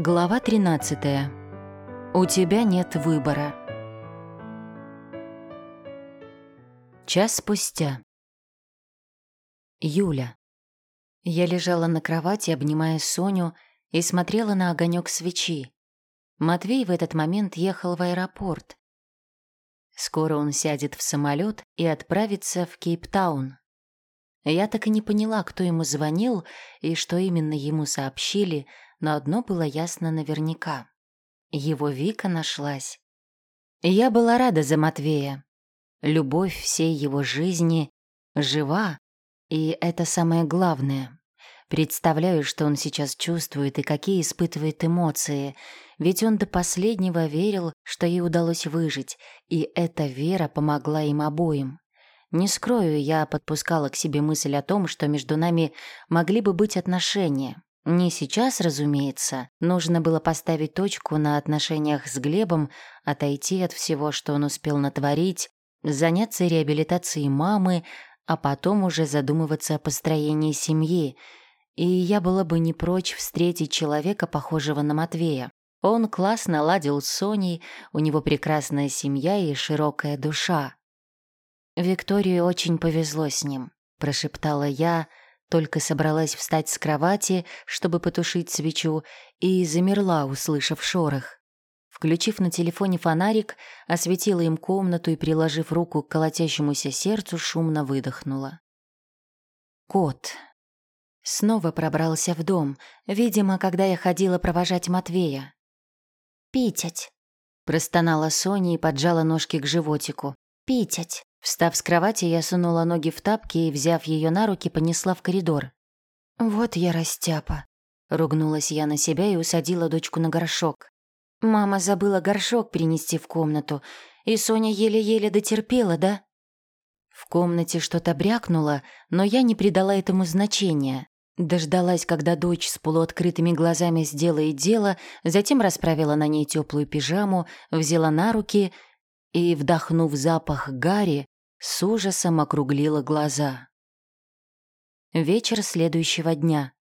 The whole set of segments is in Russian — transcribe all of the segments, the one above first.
Глава 13. У тебя нет выбора. Час спустя. Юля. Я лежала на кровати, обнимая Соню, и смотрела на огонек свечи. Матвей в этот момент ехал в аэропорт. Скоро он сядет в самолет и отправится в Кейптаун. Я так и не поняла, кто ему звонил и что именно ему сообщили, но одно было ясно наверняка. Его Вика нашлась. Я была рада за Матвея. Любовь всей его жизни жива, и это самое главное. Представляю, что он сейчас чувствует и какие испытывает эмоции, ведь он до последнего верил, что ей удалось выжить, и эта вера помогла им обоим. Не скрою, я подпускала к себе мысль о том, что между нами могли бы быть отношения. Не сейчас, разумеется. Нужно было поставить точку на отношениях с Глебом, отойти от всего, что он успел натворить, заняться реабилитацией мамы, а потом уже задумываться о построении семьи. И я была бы не прочь встретить человека, похожего на Матвея. Он классно ладил с Соней, у него прекрасная семья и широкая душа. Виктории очень повезло с ним, прошептала я, только собралась встать с кровати, чтобы потушить свечу, и замерла, услышав шорох. Включив на телефоне фонарик, осветила им комнату и, приложив руку к колотящемуся сердцу, шумно выдохнула. Кот. Снова пробрался в дом, видимо, когда я ходила провожать Матвея. «Питять», — простонала Соня и поджала ножки к животику. «Питять». Встав с кровати, я сунула ноги в тапки и, взяв ее на руки, понесла в коридор. «Вот я растяпа», — ругнулась я на себя и усадила дочку на горшок. «Мама забыла горшок принести в комнату, и Соня еле-еле дотерпела, да?» В комнате что-то брякнуло, но я не придала этому значения. Дождалась, когда дочь с полуоткрытыми глазами сделает дело, затем расправила на ней теплую пижаму, взяла на руки и, вдохнув запах гари, с ужасом округлила глаза. Вечер следующего дня.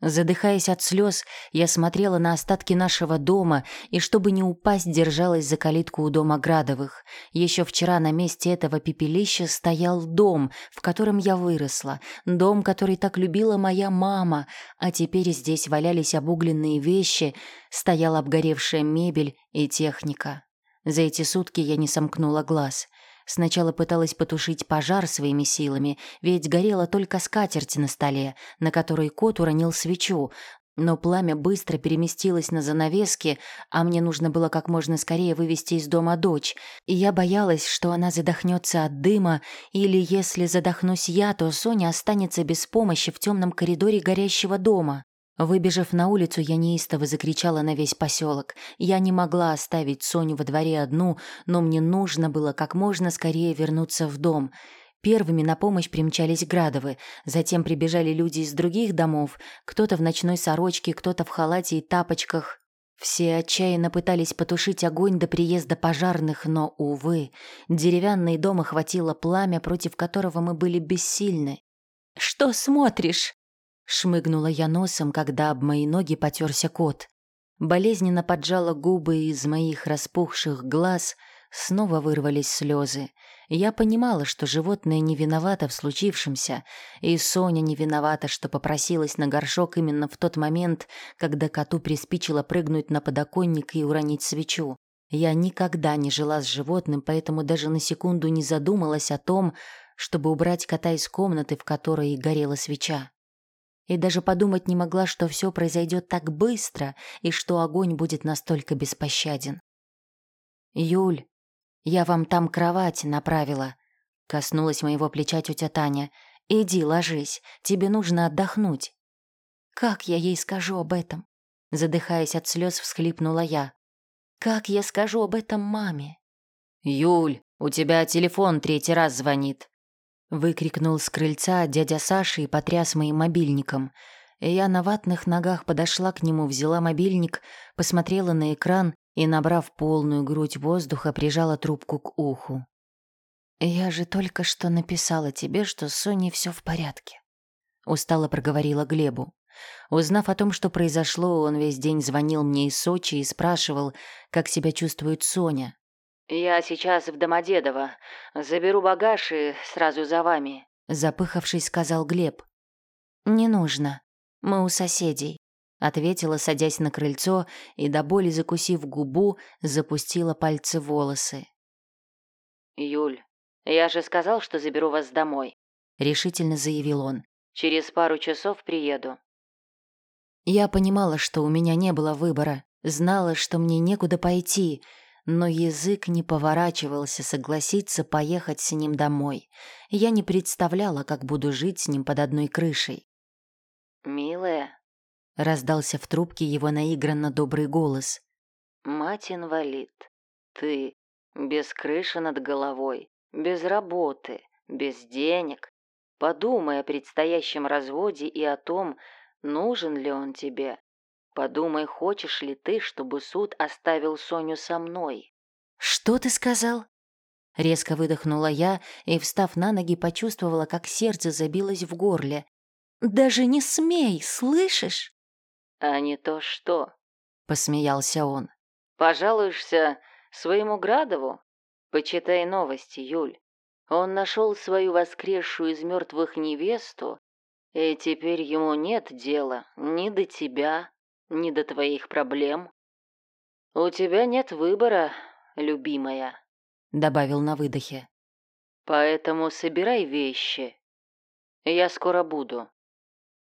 Задыхаясь от слез, я смотрела на остатки нашего дома и, чтобы не упасть, держалась за калитку у дома Градовых. Еще вчера на месте этого пепелища стоял дом, в котором я выросла, дом, который так любила моя мама, а теперь здесь валялись обугленные вещи, стояла обгоревшая мебель и техника. За эти сутки я не сомкнула глаз. Сначала пыталась потушить пожар своими силами, ведь горела только скатерть на столе, на которой кот уронил свечу, но пламя быстро переместилось на занавески, а мне нужно было как можно скорее вывести из дома дочь, и я боялась, что она задохнется от дыма, или если задохнусь я, то Соня останется без помощи в темном коридоре горящего дома. Выбежав на улицу, я неистово закричала на весь поселок. Я не могла оставить Соню во дворе одну, но мне нужно было как можно скорее вернуться в дом. Первыми на помощь примчались Градовы, затем прибежали люди из других домов, кто-то в ночной сорочке, кто-то в халате и тапочках. Все отчаянно пытались потушить огонь до приезда пожарных, но, увы, деревянный дом охватило пламя, против которого мы были бессильны. «Что смотришь?» Шмыгнула я носом, когда об мои ноги потерся кот. Болезненно поджала губы, и из моих распухших глаз снова вырвались слезы. Я понимала, что животное не виновато в случившемся, и Соня не виновата, что попросилась на горшок именно в тот момент, когда коту приспичило прыгнуть на подоконник и уронить свечу. Я никогда не жила с животным, поэтому даже на секунду не задумалась о том, чтобы убрать кота из комнаты, в которой горела свеча и даже подумать не могла, что все произойдет так быстро и что огонь будет настолько беспощаден. «Юль, я вам там кровать направила», — коснулась моего плеча тетя Таня. «Иди, ложись, тебе нужно отдохнуть». «Как я ей скажу об этом?» Задыхаясь от слез, всхлипнула я. «Как я скажу об этом маме?» «Юль, у тебя телефон третий раз звонит», Выкрикнул с крыльца дядя Саша и потряс моим мобильником. Я на ватных ногах подошла к нему, взяла мобильник, посмотрела на экран и, набрав полную грудь воздуха, прижала трубку к уху. «Я же только что написала тебе, что с Соней все в порядке», — устало проговорила Глебу. Узнав о том, что произошло, он весь день звонил мне из Сочи и спрашивал, как себя чувствует Соня. «Я сейчас в Домодедово. Заберу багаж и сразу за вами», — запыхавшись, сказал Глеб. «Не нужно. Мы у соседей», — ответила, садясь на крыльцо и до боли закусив губу, запустила пальцы в волосы. «Юль, я же сказал, что заберу вас домой», — решительно заявил он. «Через пару часов приеду». Я понимала, что у меня не было выбора, знала, что мне некуда пойти — но язык не поворачивался согласиться поехать с ним домой. Я не представляла, как буду жить с ним под одной крышей. «Милая», — раздался в трубке его наигранно добрый голос. «Мать-инвалид, ты без крыши над головой, без работы, без денег. Подумай о предстоящем разводе и о том, нужен ли он тебе. Подумай, хочешь ли ты, чтобы суд оставил Соню со мной?» «Что ты сказал?» Резко выдохнула я и, встав на ноги, почувствовала, как сердце забилось в горле. «Даже не смей, слышишь?» «А не то что?» — посмеялся он. «Пожалуешься своему Градову? Почитай новости, Юль. Он нашел свою воскресшую из мертвых невесту, и теперь ему нет дела ни до тебя, не до твоих проблем. У тебя нет выбора, любимая, добавил на выдохе. Поэтому собирай вещи. Я скоро буду.